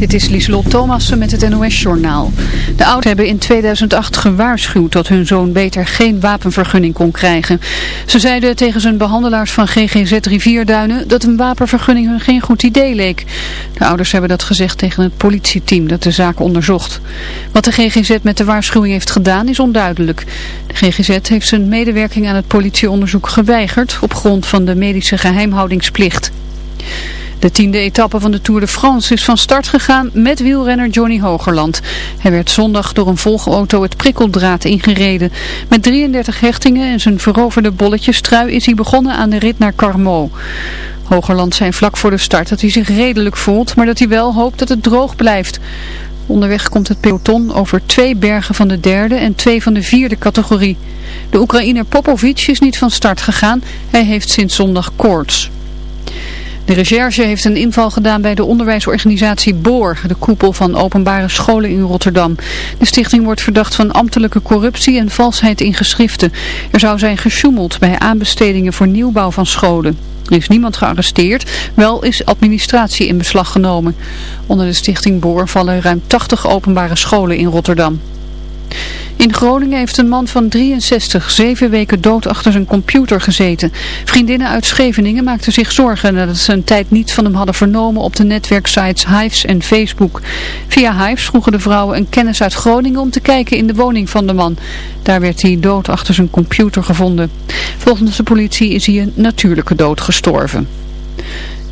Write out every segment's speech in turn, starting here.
Dit is Lieslot Thomassen met het NOS-journaal. De ouders hebben in 2008 gewaarschuwd dat hun zoon beter geen wapenvergunning kon krijgen. Ze zeiden tegen zijn behandelaars van GGZ Rivierduinen dat een wapenvergunning hun geen goed idee leek. De ouders hebben dat gezegd tegen het politieteam dat de zaak onderzocht. Wat de GGZ met de waarschuwing heeft gedaan is onduidelijk. De GGZ heeft zijn medewerking aan het politieonderzoek geweigerd op grond van de medische geheimhoudingsplicht. De tiende etappe van de Tour de France is van start gegaan met wielrenner Johnny Hogerland. Hij werd zondag door een volgauto het prikkeldraad ingereden. Met 33 hechtingen en zijn veroverde bolletjestrui is hij begonnen aan de rit naar Carmo. Hogerland zei vlak voor de start dat hij zich redelijk voelt, maar dat hij wel hoopt dat het droog blijft. Onderweg komt het peloton over twee bergen van de derde en twee van de vierde categorie. De Oekraïner Popovic is niet van start gegaan. Hij heeft sinds zondag koorts. De recherche heeft een inval gedaan bij de onderwijsorganisatie BOOR, de koepel van openbare scholen in Rotterdam. De stichting wordt verdacht van ambtelijke corruptie en valsheid in geschriften. Er zou zijn gesjoemeld bij aanbestedingen voor nieuwbouw van scholen. Er is niemand gearresteerd, wel is administratie in beslag genomen. Onder de stichting BOOR vallen ruim 80 openbare scholen in Rotterdam. In Groningen heeft een man van 63 zeven weken dood achter zijn computer gezeten. Vriendinnen uit Scheveningen maakten zich zorgen nadat ze een tijd niets van hem hadden vernomen op de netwerksites Hives en Facebook. Via Hives vroegen de vrouwen een kennis uit Groningen om te kijken in de woning van de man. Daar werd hij dood achter zijn computer gevonden. Volgens de politie is hij een natuurlijke dood gestorven.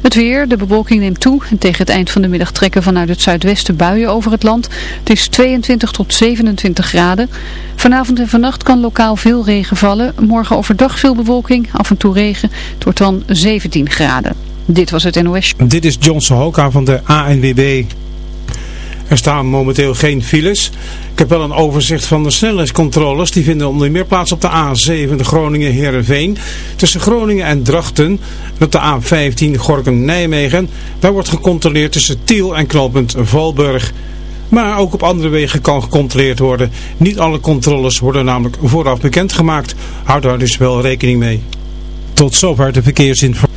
Het weer, de bewolking neemt toe en tegen het eind van de middag trekken vanuit het zuidwesten buien over het land. Het is 22 tot 27 graden. Vanavond en vannacht kan lokaal veel regen vallen. Morgen overdag veel bewolking, af en toe regen. Het wordt dan 17 graden. Dit was het NOS. Dit is John Sohoka van de ANWB. Er staan momenteel geen files. Ik heb wel een overzicht van de snelheidscontroles. Die vinden onder meer plaats op de A7 de Groningen-Herenveen. Tussen Groningen en Drachten. En op de A15 Gorkum-Nijmegen. Daar wordt gecontroleerd tussen Tiel en knooppunt Valburg. Maar ook op andere wegen kan gecontroleerd worden. Niet alle controles worden namelijk vooraf bekendgemaakt. Houd daar dus wel rekening mee. Tot zover de verkeersinformatie.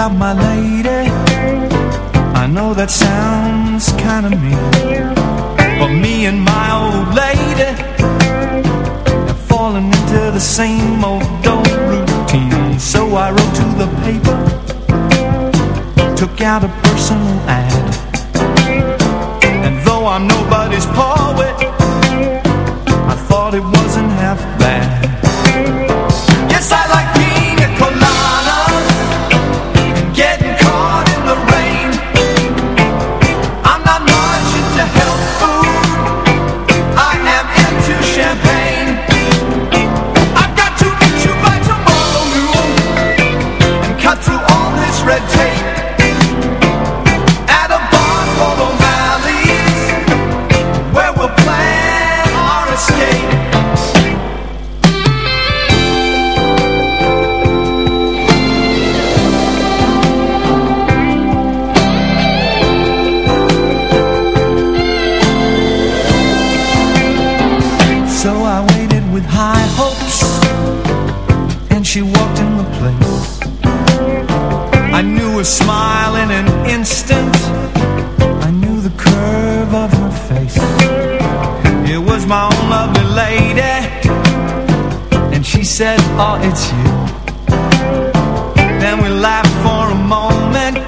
about my lady. I know that sounds kind of mean But me and my old lady Have fallen into the same old old routine. So I wrote to the paper Took out a it's you. Then we laughed for a moment.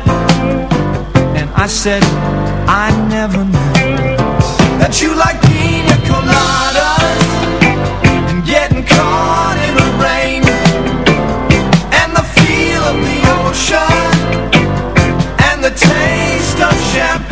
And I said, I never knew That you like pina coladas And getting caught in the rain And the feel of the ocean And the taste of champagne.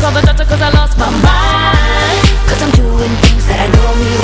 call the doctor cause I lost my mind. Cause I'm doing things that I normally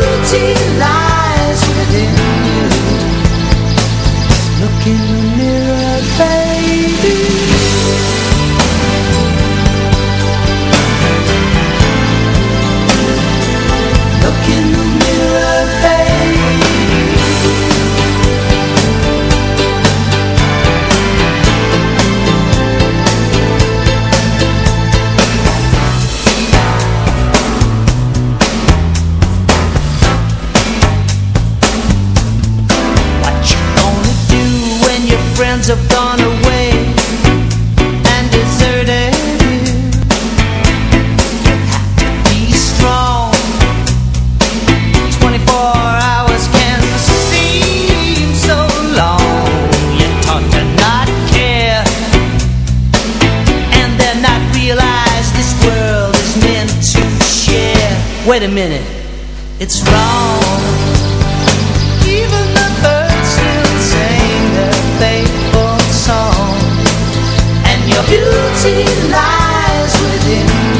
beauty lies within you. Looking a minute, it's wrong. Even the birds still sing their faithful song, and your beauty lies within